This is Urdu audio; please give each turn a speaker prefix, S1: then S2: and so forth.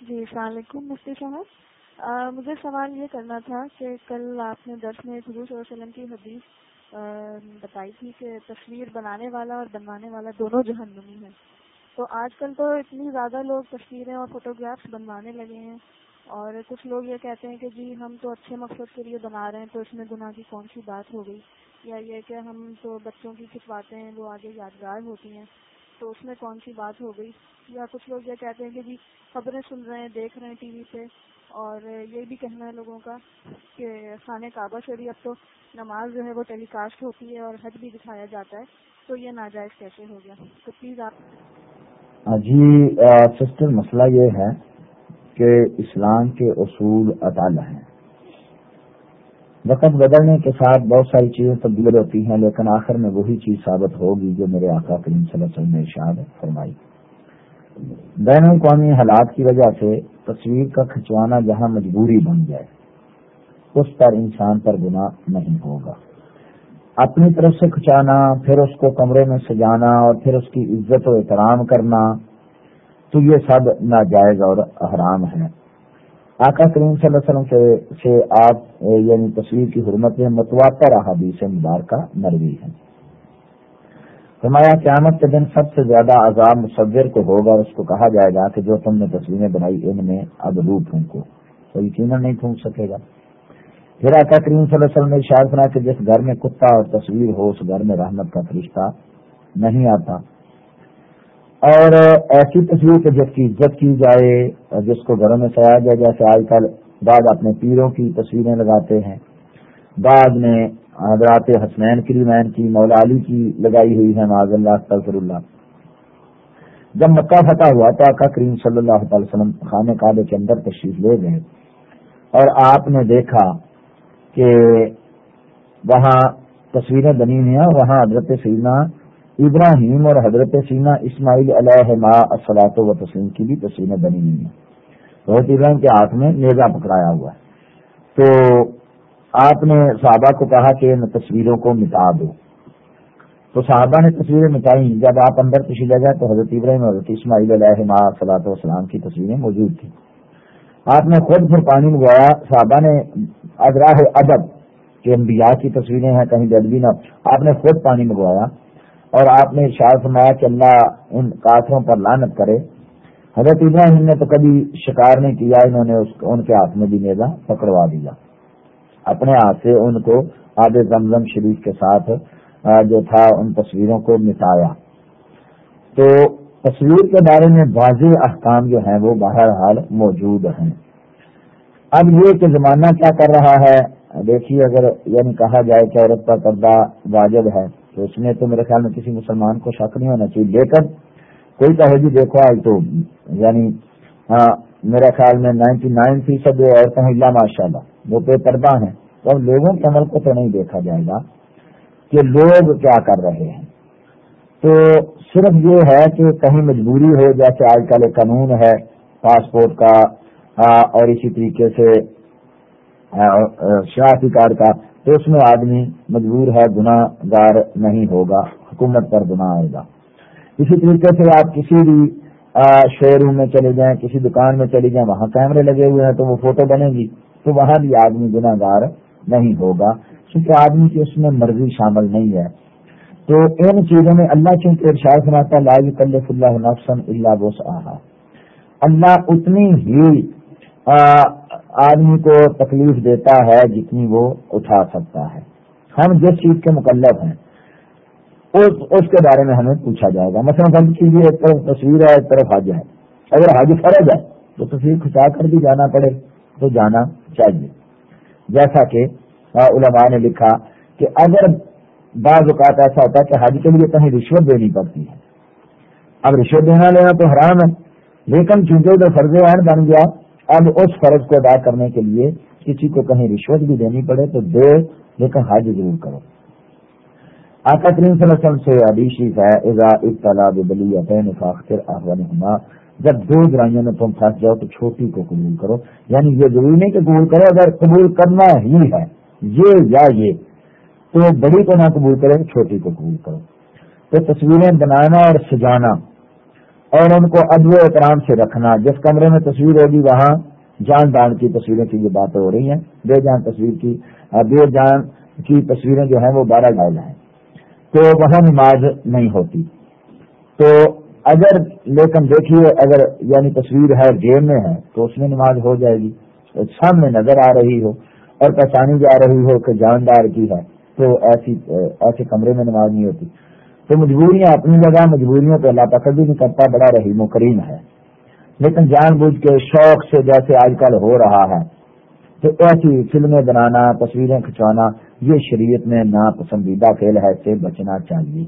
S1: جی السلام علیکم، مفتی صاحب مجھے سوال یہ کرنا تھا کہ کل آپ نے درس میں حضور صلی اللہ علیہ وسلم کی حدیث بتائی تھی کہ تصویر بنانے والا اور بنوانے والا دونوں جہنمی ہیں۔ تو آج کل تو اتنی زیادہ لوگ تصویریں اور فوٹوگرافس بنوانے لگے ہیں اور کچھ لوگ یہ کہتے ہیں کہ جی ہم تو اچھے مقصد کے لیے بنا رہے ہیں تو اس میں گناہ کی کون سی بات ہو گئی؟ یا یہ کہ ہم تو بچوں کی کھنچواتے ہیں، وہ آگے یادگار ہوتی ہیں۔ تو اس میں کون سی بات ہو گئی؟ یا کچھ لوگ یہ کہتے ہیں کہ جی خبریں سن رہے ہیں، دیکھ رہے ہیں ٹی وی پہ اور یہ بھی کہنا ہے لوگوں کا کہ خانہ کعبہ سے بھی اب تو نماز جو ہے وہ ٹیلی کاسٹ ہوتی ہے اور حج بھی دکھایا جاتا ہے۔ تو یہ ناجائز کیسے ہو گیا؟ تو پلیز آپ
S2: جی سسٹر مسئلہ یہ ہے کہ اسلام کے اصول اطال ہیں۔ وقت بدلنے کے ساتھ بہت ساری چیزیں تبدیل ہوتی ہیں، لیکن آخر میں وہی چیز ثابت ہوگی جو میرے آقا کریم صلی اللہ علیہ وسلم نے ارشاد فرمائی۔ بین الاقوامی حالات کی وجہ سے تصویر کا کھنچوانا جہاں مجبوری بن جائے۔ اس پر انسان پر گناہ نہیں ہوگا۔ اپنی طرف سے کھچانا پھر اس کو کمرے میں سجانا اور پھر اس کی عزت و احترام کرنا تو یہ سب ناجائز اور حرام ہے۔ آقا کریم صلی اللہ علیہ وسلم سے آپ یعنی تصویر کی حرمت میں متواتر احادیث مبارکہ مروی ہے فرمایا، قیامت کے دن سب سے زیادہ عذاب مصور کو ہوگا اور اس کو کہا جائے گا کہ جو تم نے تصویریں بنائی ان میں اب رو پھونکو تو یقیناً نہیں پھونک سکے گا۔ پھر آقا کریم صلی اللہ علیہ وسلم نے شاید سنا کہ جس گھر میں کتا اور تصویر ہو، اس گھر میں رحمت کا فرشتہ نہیں آتا۔ اور ایسی تصویر کے جس کی عزت کی جائے اور جس کو گھروں میں سجایا جائے جیسے آج کل بعد اپنے پیروں کی تصویریں لگاتے ہیں۔ بعد میں حضرات حسنین کریمین کی، مولا علی کی لگائی ہوئی ہے معذ اللہ تفر اللہ۔ جب مکہ فتح ہوا تو آقا کریم صلی اللہ تعالی وسلم خانہ کعبے کے اندر تشریف لے گئے۔ اور آپ نے دیکھا کہ وہاں تصویریں بنی ہوئی ہیں، وہاں حضرت سینا ابراہیم اور حضرت سینا اسماعیل علیہ ما و تسلیم کی بھی تصویریں بنی ہوئی ہیں۔ بہت ابراہیم کے ہاتھ میں نیزا پکڑایا ہوا ہے۔ تو آپ نے صحابہ کو کہا کہ ان تصویروں کو مٹا دو تو صحابہ نے تصویریں مٹائی۔ جب آپ اندر تشریح لے گئے تو حضرت ابراہیم حضرت اسماعیل علیہ صلاح وسلام کی تصویریں موجود تھیں۔ آپ نے خود پھر پانی منگوایا۔ صحابہ نے اجراہ ادب کہ انبیاء کی تصویریں ہیں، کہیں بھی نہ۔ آپ نے خود پانی منگوایا۔ اور آپ نے ارشاد فرمایا کہ اللہ ان کافروں پر لانت کرے۔ حضرت ابراہیم نے تو کبھی شکار نہیں کیا، انہوں نے ان کے ہاتھ میں بھی نیزا پکڑوا دیا۔ اپنے ہاتھ سے ان کو آب زمزم شریف کے ساتھ جو تھا، ان تصویروں کو مٹایا۔ تو تصویر کے بارے میں واضح احکام جو ہیں، وہ بہرحال موجود ہیں۔ اب یہ کہ زمانہ کیا کر رہا ہے، دیکھیے اگر یعنی کہا جائے کہ عورت کا پردہ واجب ہے۔ تو اس میں تو میرے خیال میں کسی مسلمان کو شک نہیں ہونا چاہیے۔ لیکن کوئی کہے جی دیکھو آج تو یعنی ہاں، میرے خیال میں نائنٹی نائن فیصد عورتیں اللہ ماشاء اللہ وہ بے پردہ ہیں۔ تو اب لوگوں کے عمل کو تو نہیں دیکھا جائے گا کہ لوگ کیا کر رہے ہیں۔ تو صرف یہ ہے کہ کہیں مجبوری ہو، جیسے آج کل ایک قانون ہے، پاسپورٹ کا ہاں، اور اسی طریقے سے ہاں، شناختی کارڈ کا۔ تو اس میں آدمی مجبور ہے گناہ گار نہیں ہوگا، حکومت پر گناہ آئے گا۔ اسی طریقے سے آپ کسی بھی شو روم میں چلے جائیں، کسی دکان میں چلے جائیں، وہاں کیمرے لگے ہوئے ہیں تو وہ فوٹو بنے گی تو وہاں بھی آدمی گناہ گار نہیں ہوگا۔ کیونکہ آدمی کی اس میں مرضی شامل نہیں ہے۔ تو ان چیزوں میں اللہ چونکہ ارشاد سناتا لا اللہ نفسن اللہ بس اللہ اتنی ہی آدمی کو تکلیف دیتا ہے جتنی وہ اٹھا سکتا ہے۔ ہم جس چیز کے مکلف ہیں، اس اس کے بارے میں ہمیں پوچھا جائے گا۔ مثلا سب ایک طرف تصویر ہے، ایک طرف حج ہے۔ اگر حج فرض ہے، تو تصویر کھچا کر بھی جانا پڑے، تو جانا چاہیے۔ جیسا کہ علماء نے لکھا کہ اگر بعض اوقات ایسا ہوتا ہے کہ حج کے لیے کہیں رشوت دینی پڑتی ہے۔ اب رشوت دینا لینا تو حرام ہے، لیکن چونکہ تو فرض عین بن گیا اب اس فرض کو ادا کرنے کے لیے کسی کو کہیں رشوت بھی دینی پڑے تو دے لیکن حج ضرور کرو۔ آقا کریم صلی اللہ علیہ وسلم سے ہے، اذا ابتلا بلی فاختر احوالہما جب دو برائیوں میں تم پھنس جاؤ تو چھوٹی کو قبول کرو۔ یعنی یہ ضروری نہیں کہ قبول کرو اگر قبول کرنا ہی ہے، یہ یا یہ، تو بڑی کو نہ قبول کرے، چھوٹی کو قبول کرو۔ تو تصویریں بنانا اور سجانا اور ان کو ادب و احترام سے رکھنا۔ جس کمرے میں تصویر ہوگی، وہاں جان دان کی تصویریں کی یہ باتیں ہو رہی ہیں، بے جان تصویر کی بے جان کی تصویریں جو ہیں وہ بارہ ڈال ہیں۔ تو وہاں نماز نہیں ہوتی۔ تو اگر، لیکن دیکھیے، اگر یعنی تصویر ہے جیب میں ہے، تو اس میں نماز ہو جائے گی۔ سامنے نظر آ رہی ہو اور پہچانی جا رہی ہو کہ جاندار کی ہے، تو ایسی، ایسے کمرے میں نماز نہیں ہوتی۔ تو مجبوریاں اپنی جگہ مجبوریوں پہ اللہ تک بھی نہیں کرتا، بڑا رحیم و کریم ہے۔ لیکن جان بوجھ کے شوق سے جیسے آج کل ہو رہا ہے تو ایسی فلمیں بنانا، تصویریں کھنچوانا یہ شریعت میں ناپسندیدہ کھیل ہے سے بچنا چاہیے۔